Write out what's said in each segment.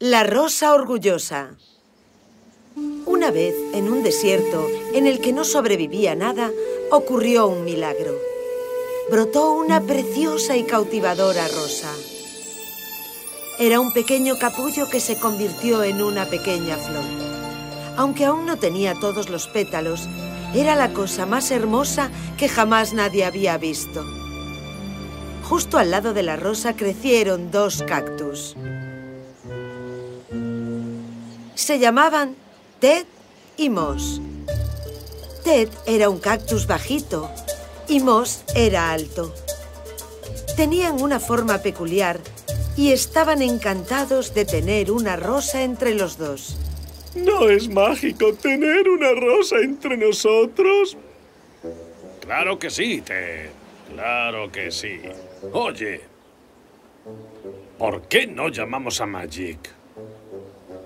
La rosa orgullosa Una vez, en un desierto en el que no sobrevivía nada, ocurrió un milagro. Brotó una preciosa y cautivadora rosa. Era un pequeño capullo que se convirtió en una pequeña flor. Aunque aún no tenía todos los pétalos, era la cosa más hermosa que jamás nadie había visto. Justo al lado de la rosa crecieron dos cactus. Se llamaban Ted y Moss. Ted era un cactus bajito y Moss era alto. Tenían una forma peculiar y estaban encantados de tener una rosa entre los dos. ¿No es mágico tener una rosa entre nosotros? Claro que sí, Ted. Claro que sí. Oye, ¿por qué no llamamos a Magic?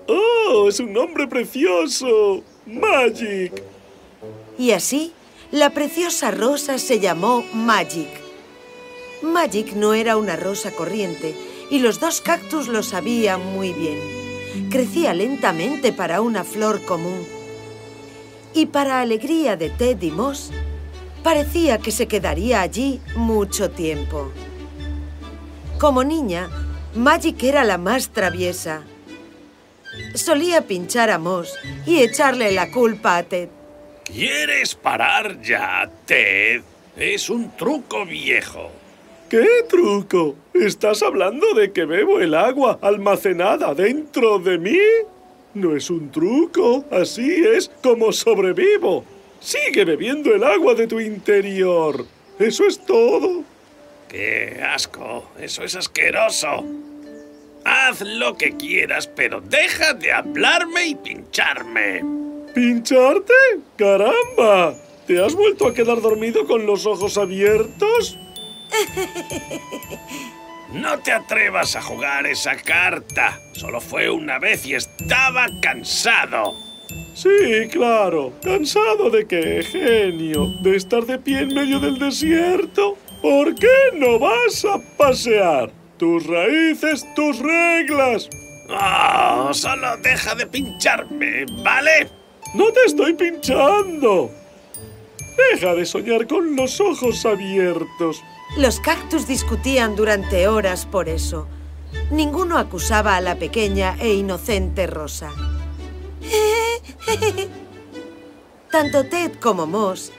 ¡Oh, es un nombre precioso! ¡Magic! Y así, la preciosa rosa se llamó Magic. Magic no era una rosa corriente y los dos cactus lo sabían muy bien crecía lentamente para una flor común. Y para alegría de Ted y Moss, parecía que se quedaría allí mucho tiempo. Como niña, Magic era la más traviesa. Solía pinchar a Moss y echarle la culpa a Ted. ¿Quieres parar ya, Ted? Es un truco viejo. ¿Qué truco? ¿Estás hablando de que bebo el agua almacenada dentro de mí? No es un truco, así es como sobrevivo. Sigue bebiendo el agua de tu interior. Eso es todo. ¡Qué asco! Eso es asqueroso. Haz lo que quieras, pero deja de hablarme y pincharme. ¿Pincharte? ¡Caramba! ¿Te has vuelto a quedar dormido con los ojos abiertos? No te atrevas a jugar esa carta. Solo fue una vez y estaba cansado. Sí, claro. ¿Cansado de qué, genio? ¿De estar de pie en medio del desierto? ¿Por qué no vas a pasear? Tus raíces, tus reglas. Oh, solo deja de pincharme, ¿vale? No te estoy pinchando. Deja de soñar con los ojos abiertos. Los cactus discutían durante horas por eso. Ninguno acusaba a la pequeña e inocente Rosa. Tanto Ted como Moss,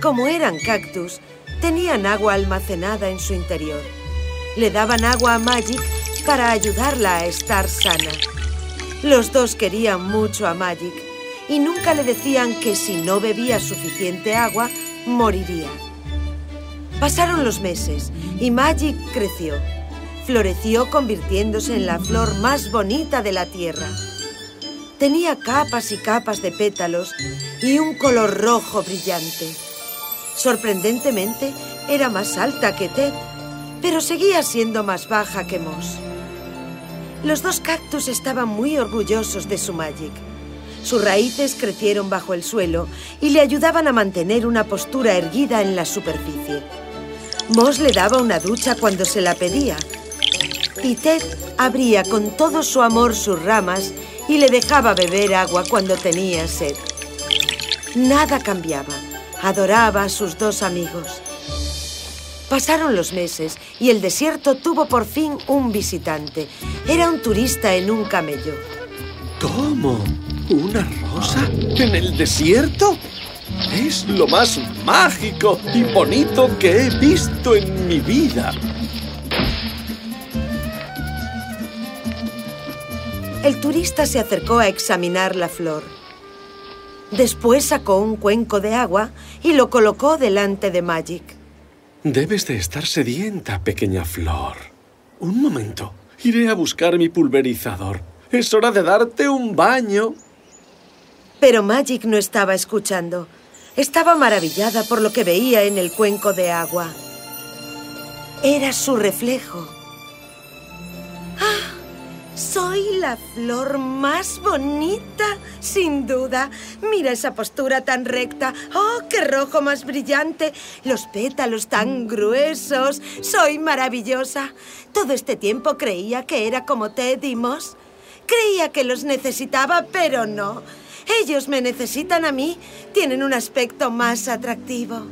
como eran cactus, tenían agua almacenada en su interior. Le daban agua a Magic para ayudarla a estar sana. Los dos querían mucho a Magic y nunca le decían que si no bebía suficiente agua, moriría. Pasaron los meses y Magic creció. Floreció convirtiéndose en la flor más bonita de la tierra. Tenía capas y capas de pétalos y un color rojo brillante. Sorprendentemente, era más alta que Ted, pero seguía siendo más baja que Moss. Los dos cactus estaban muy orgullosos de su Magic. Sus raíces crecieron bajo el suelo y le ayudaban a mantener una postura erguida en la superficie. Moss le daba una ducha cuando se la pedía. Y Ted abría con todo su amor sus ramas y le dejaba beber agua cuando tenía sed. Nada cambiaba. Adoraba a sus dos amigos. Pasaron los meses y el desierto tuvo por fin un visitante. Era un turista en un camello. ¿Cómo? ¿Una rosa? ¿En el desierto? Es lo más mágico y bonito que he visto en mi vida. El turista se acercó a examinar la flor. Después sacó un cuenco de agua y lo colocó delante de Magic. Debes de estar sedienta, pequeña flor. Un momento. Iré a buscar mi pulverizador. Es hora de darte un baño. Pero Magic no estaba escuchando. Estaba maravillada por lo que veía en el cuenco de agua. Era su reflejo. Soy la flor más bonita, sin duda. Mira esa postura tan recta. ¡Oh, qué rojo más brillante! Los pétalos tan gruesos. Soy maravillosa. Todo este tiempo creía que era como Ted y Moss. Creía que los necesitaba, pero no. Ellos me necesitan a mí. Tienen un aspecto más atractivo.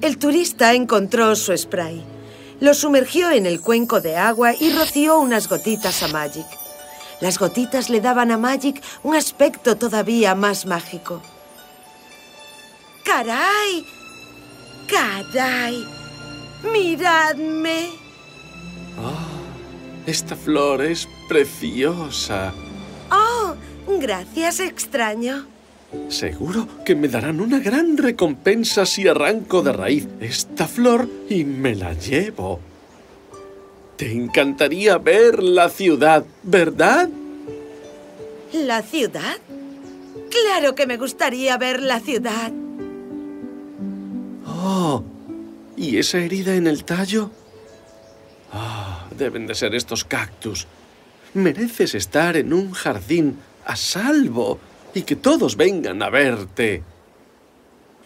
El turista encontró su spray. Lo sumergió en el cuenco de agua y roció unas gotitas a Magic. Las gotitas le daban a Magic un aspecto todavía más mágico. ¡Caray! ¡Caray! ¡Miradme! Oh, esta flor es preciosa. ¡Oh! Gracias, extraño. Seguro que me darán una gran recompensa si arranco de raíz esta flor y me la llevo. Te encantaría ver la ciudad, ¿verdad? ¿La ciudad? Claro que me gustaría ver la ciudad. Oh, ¿y esa herida en el tallo? Ah, deben de ser estos cactus. Mereces estar en un jardín a salvo y que todos vengan a verte.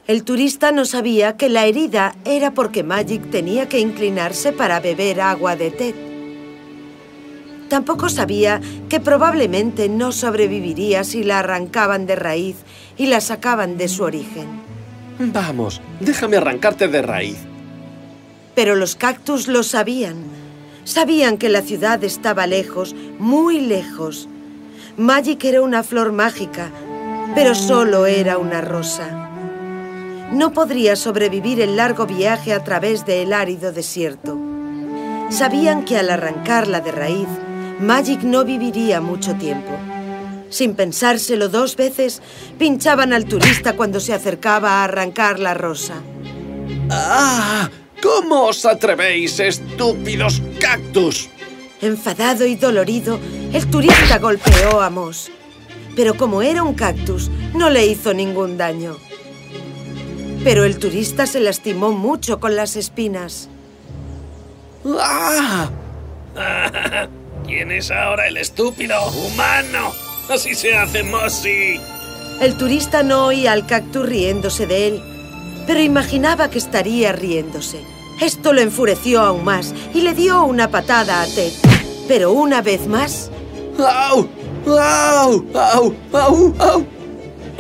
El turista no sabía que la herida era porque Magic tenía que inclinarse para beber agua de Ted. Tampoco sabía que probablemente no sobreviviría si la arrancaban de raíz y la sacaban de su origen. Vamos, déjame arrancarte de raíz. Pero los cactus lo sabían. Sabían que la ciudad estaba lejos, muy lejos, Magic era una flor mágica, pero solo era una rosa. No podría sobrevivir el largo viaje a través del árido desierto. Sabían que al arrancarla de raíz, Magic no viviría mucho tiempo. Sin pensárselo dos veces, pinchaban al turista cuando se acercaba a arrancar la rosa. ¡Ah! ¿Cómo os atrevéis, estúpidos cactus? Enfadado y dolorido, el turista golpeó a Moss. Pero como era un cactus, no le hizo ningún daño. Pero el turista se lastimó mucho con las espinas. ¡Ah! ¿Quién es ahora el estúpido humano? Así se hace Mossy. El turista no oía al cactus riéndose de él, pero imaginaba que estaría riéndose. Esto lo enfureció aún más y le dio una patada a Ted. Pero una vez más... ¡Au! ¡Au! ¡Au! ¡Au! ¡Au!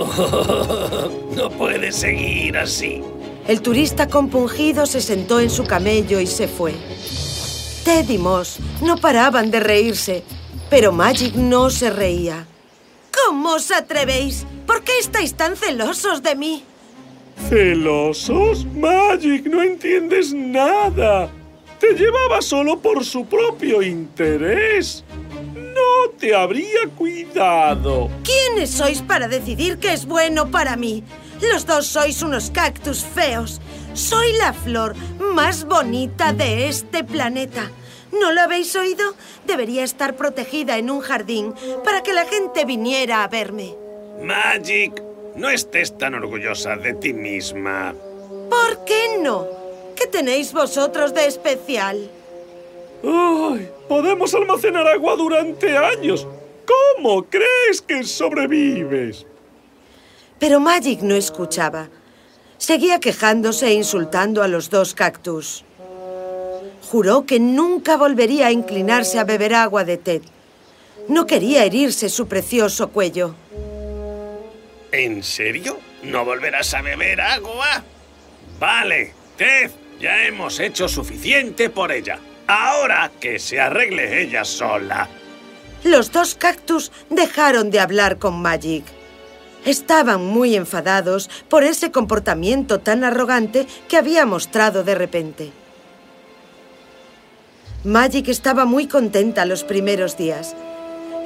no puede seguir así. El turista compungido se sentó en su camello y se fue. Ted y Moss no paraban de reírse, pero Magic no se reía. ¿Cómo os atrevéis? ¿Por qué estáis tan celosos de mí? ¿Celosos? Magic, no entiendes nada. Te llevaba solo por su propio interés. Te habría cuidado. ¿Quiénes sois para decidir qué es bueno para mí? Los dos sois unos cactus feos. Soy la flor más bonita de este planeta. ¿No lo habéis oído? Debería estar protegida en un jardín para que la gente viniera a verme. Magic, no estés tan orgullosa de ti misma. ¿Por qué no? ¿Qué tenéis vosotros de especial? ¡Ay! Podemos almacenar agua durante años. ¿Cómo crees que sobrevives? Pero Magic no escuchaba. Seguía quejándose e insultando a los dos cactus. Juró que nunca volvería a inclinarse a beber agua de Ted. No quería herirse su precioso cuello. ¿En serio? ¿No volverás a beber agua? Vale, Ted, ya hemos hecho suficiente por ella. Ahora que se arregle ella sola. Los dos cactus dejaron de hablar con Magic. Estaban muy enfadados por ese comportamiento tan arrogante que había mostrado de repente. Magic estaba muy contenta los primeros días.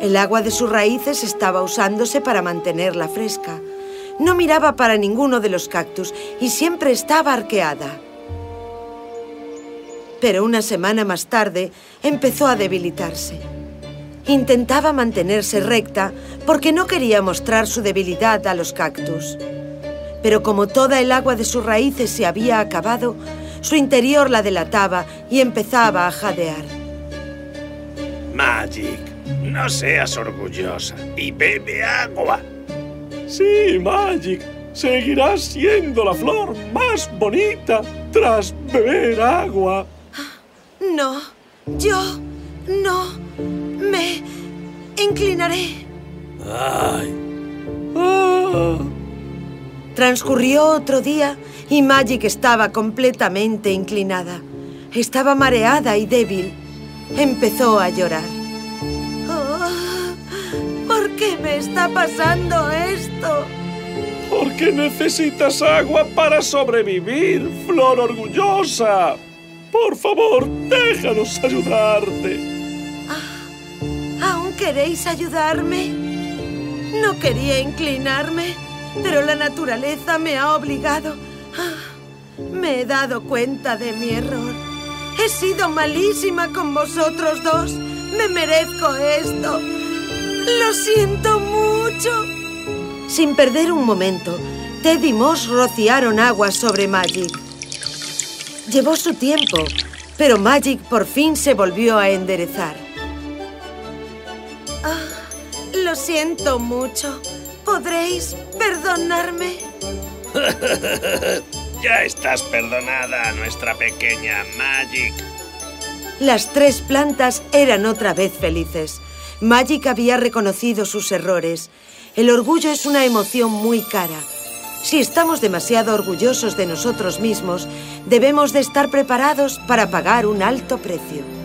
El agua de sus raíces estaba usándose para mantenerla fresca. No miraba para ninguno de los cactus y siempre estaba arqueada pero una semana más tarde empezó a debilitarse. Intentaba mantenerse recta porque no quería mostrar su debilidad a los cactus. Pero como toda el agua de sus raíces se había acabado, su interior la delataba y empezaba a jadear. Magic, no seas orgullosa y bebe agua. Sí, Magic, seguirás siendo la flor más bonita tras beber agua. No, yo no me inclinaré. Ay. Ah. Transcurrió otro día y Magic estaba completamente inclinada. Estaba mareada y débil. Empezó a llorar. Oh, ¿Por qué me está pasando esto? Porque necesitas agua para sobrevivir, flor orgullosa. Por favor, déjanos ayudarte. ¿Aún queréis ayudarme? No quería inclinarme, pero la naturaleza me ha obligado. Ah, me he dado cuenta de mi error. He sido malísima con vosotros dos. Me merezco esto. Lo siento mucho. Sin perder un momento, Ted y Moss rociaron agua sobre Magic. Llevó su tiempo, pero Magic por fin se volvió a enderezar. Ah, lo siento mucho. ¿Podréis perdonarme? Ya estás perdonada, nuestra pequeña Magic. Las tres plantas eran otra vez felices. Magic había reconocido sus errores. El orgullo es una emoción muy cara. Si estamos demasiado orgullosos de nosotros mismos, debemos de estar preparados para pagar un alto precio.